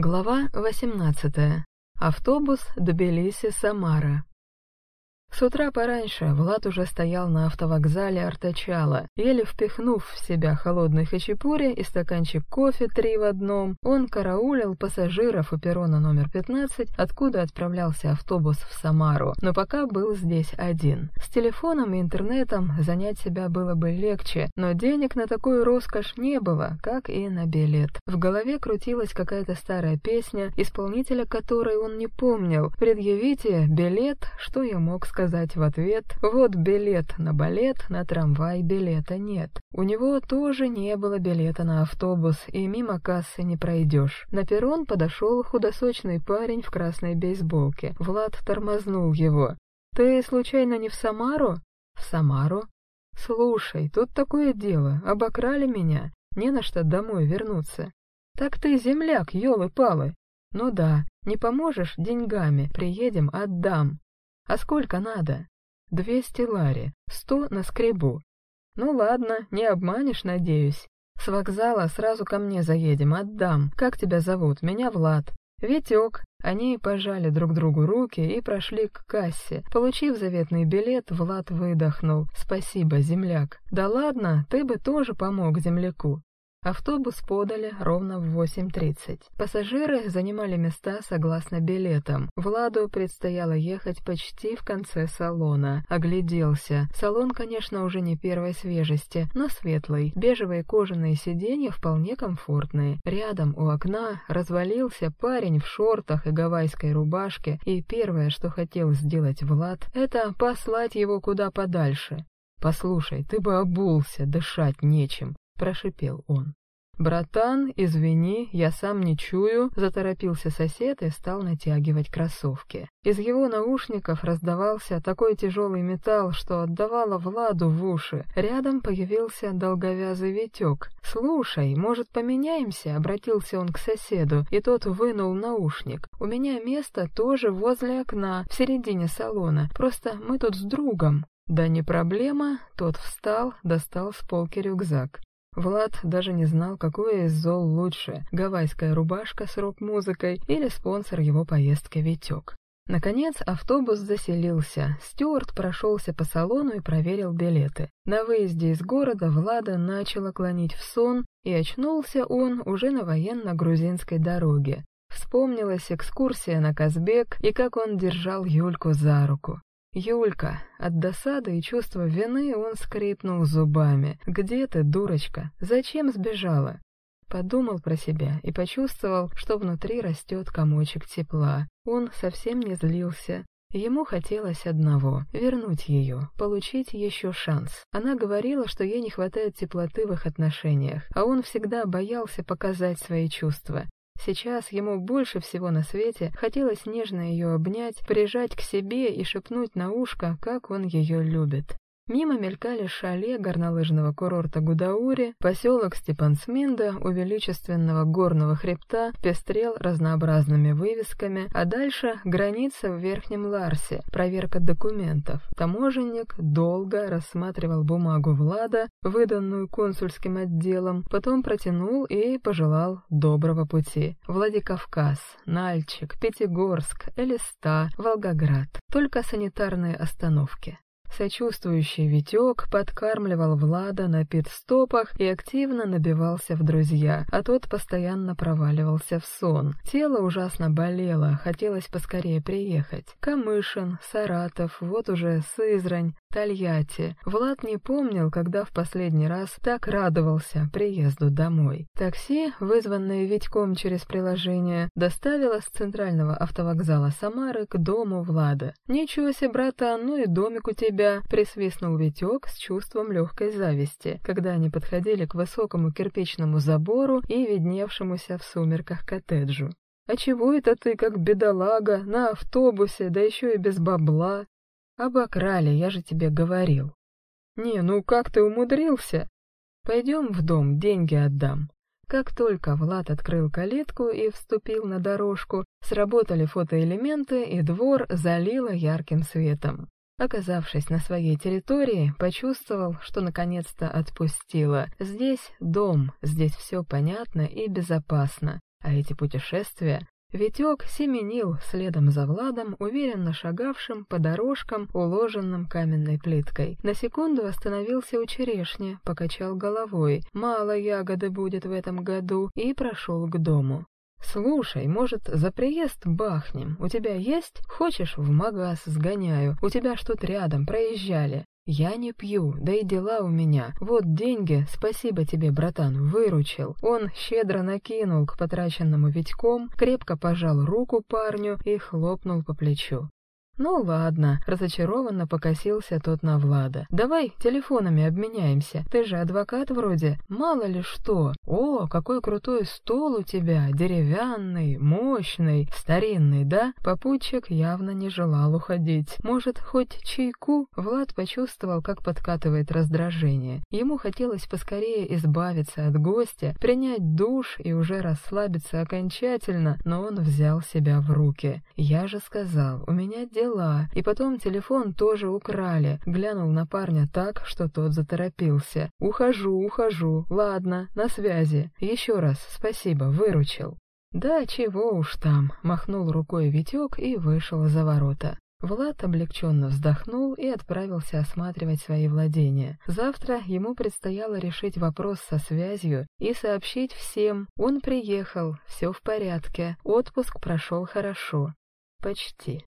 Глава 18. Автобус Тбилиси-Самара. С утра пораньше Влад уже стоял на автовокзале Артачала. Еле впихнув в себя холодный хачапури и стаканчик кофе три в одном, он караулил пассажиров у перрона номер 15, откуда отправлялся автобус в Самару, но пока был здесь один. С телефоном и интернетом занять себя было бы легче, но денег на такую роскошь не было, как и на билет. В голове крутилась какая-то старая песня, исполнителя которой он не помнил. «Предъявите билет, что я мог сказать?» Сказать в ответ «Вот билет на балет, на трамвай билета нет». У него тоже не было билета на автобус, и мимо кассы не пройдешь. На перрон подошел худосочный парень в красной бейсболке. Влад тормознул его. «Ты случайно не в Самару?» «В Самару?» «Слушай, тут такое дело, обокрали меня, не на что домой вернуться». «Так ты земляк, елы-палы!» «Ну да, не поможешь деньгами, приедем, отдам». А сколько надо? Двести лари, сто на скребу. Ну ладно, не обманешь, надеюсь. С вокзала сразу ко мне заедем, отдам. Как тебя зовут? Меня Влад. Витек. Они пожали друг другу руки и прошли к кассе. Получив заветный билет, Влад выдохнул. «Спасибо, земляк». «Да ладно, ты бы тоже помог земляку». Автобус подали ровно в 8.30. Пассажиры занимали места согласно билетам. Владу предстояло ехать почти в конце салона. Огляделся. Салон, конечно, уже не первой свежести, но светлый. Бежевые кожаные сиденья вполне комфортные. Рядом у окна развалился парень в шортах и гавайской рубашке, и первое, что хотел сделать Влад, это послать его куда подальше. «Послушай, ты бы обулся, дышать нечем прошипел он. «Братан, извини, я сам не чую», — заторопился сосед и стал натягивать кроссовки. Из его наушников раздавался такой тяжелый металл, что отдавало Владу в уши. Рядом появился долговязый Витек. «Слушай, может, поменяемся?» — обратился он к соседу, и тот вынул наушник. «У меня место тоже возле окна, в середине салона, просто мы тут с другом». «Да не проблема», — тот встал, достал с полки рюкзак. Влад даже не знал, какое из зол лучше — гавайская рубашка с рок-музыкой или спонсор его поездки Витек. Наконец автобус заселился. Стюарт прошелся по салону и проверил билеты. На выезде из города Влада начала клонить в сон, и очнулся он уже на военно-грузинской дороге. Вспомнилась экскурсия на Казбек и как он держал Юльку за руку. Юлька, от досады и чувства вины он скрипнул зубами. «Где ты, дурочка? Зачем сбежала?» Подумал про себя и почувствовал, что внутри растет комочек тепла. Он совсем не злился. Ему хотелось одного — вернуть ее, получить еще шанс. Она говорила, что ей не хватает теплоты в их отношениях, а он всегда боялся показать свои чувства. Сейчас ему больше всего на свете хотелось нежно ее обнять, прижать к себе и шепнуть на ушко, как он ее любит. Мимо мелькали шале горнолыжного курорта Гудаури, поселок Степансминда у величественного горного хребта пестрел разнообразными вывесками, а дальше граница в Верхнем Ларсе, проверка документов. Таможенник долго рассматривал бумагу Влада, выданную консульским отделом, потом протянул и пожелал доброго пути. Владикавказ, Нальчик, Пятигорск, Элиста, Волгоград. Только санитарные остановки. Сочувствующий Витек подкармливал Влада на пит-стопах и активно набивался в друзья, а тот постоянно проваливался в сон. Тело ужасно болело, хотелось поскорее приехать. Камышин, Саратов, вот уже Сызрань, Тольятти. Влад не помнил, когда в последний раз так радовался приезду домой. Такси, вызванное Витьком через приложение, доставило с центрального автовокзала Самары к дому Влада. «Ничего себе, братан, ну и домик у тебя!» — присвистнул Витек с чувством легкой зависти, когда они подходили к высокому кирпичному забору и видневшемуся в сумерках коттеджу. «А чего это ты, как бедолага, на автобусе, да еще и без бабла?» Обокрали, я же тебе говорил. Не, ну как ты умудрился? Пойдем в дом, деньги отдам. Как только Влад открыл калитку и вступил на дорожку, сработали фотоэлементы, и двор залило ярким светом. Оказавшись на своей территории, почувствовал, что наконец-то отпустило. Здесь дом, здесь все понятно и безопасно. А эти путешествия Витек семенил следом за Владом, уверенно шагавшим по дорожкам, уложенным каменной плиткой. На секунду остановился у черешни, покачал головой. Мало ягоды будет в этом году, и прошел к дому. «Слушай, может, за приезд бахнем? У тебя есть? Хочешь, в магаз сгоняю? У тебя что-то рядом, проезжали. «Я не пью, да и дела у меня. Вот деньги, спасибо тебе, братан, выручил». Он щедро накинул к потраченному Витьком, крепко пожал руку парню и хлопнул по плечу. «Ну ладно», — разочарованно покосился тот на Влада. «Давай телефонами обменяемся. Ты же адвокат вроде. Мало ли что. О, какой крутой стол у тебя, деревянный, мощный, старинный, да?» Попутчик явно не желал уходить. «Может, хоть чайку?» Влад почувствовал, как подкатывает раздражение. Ему хотелось поскорее избавиться от гостя, принять душ и уже расслабиться окончательно, но он взял себя в руки. «Я же сказал, у меня дело дела. И потом телефон тоже украли. Глянул на парня так, что тот заторопился. «Ухожу, ухожу. Ладно, на связи. Еще раз спасибо, выручил». «Да чего уж там», — махнул рукой Витек и вышел за ворота. Влад облегченно вздохнул и отправился осматривать свои владения. Завтра ему предстояло решить вопрос со связью и сообщить всем. Он приехал, все в порядке, отпуск прошел хорошо. Почти.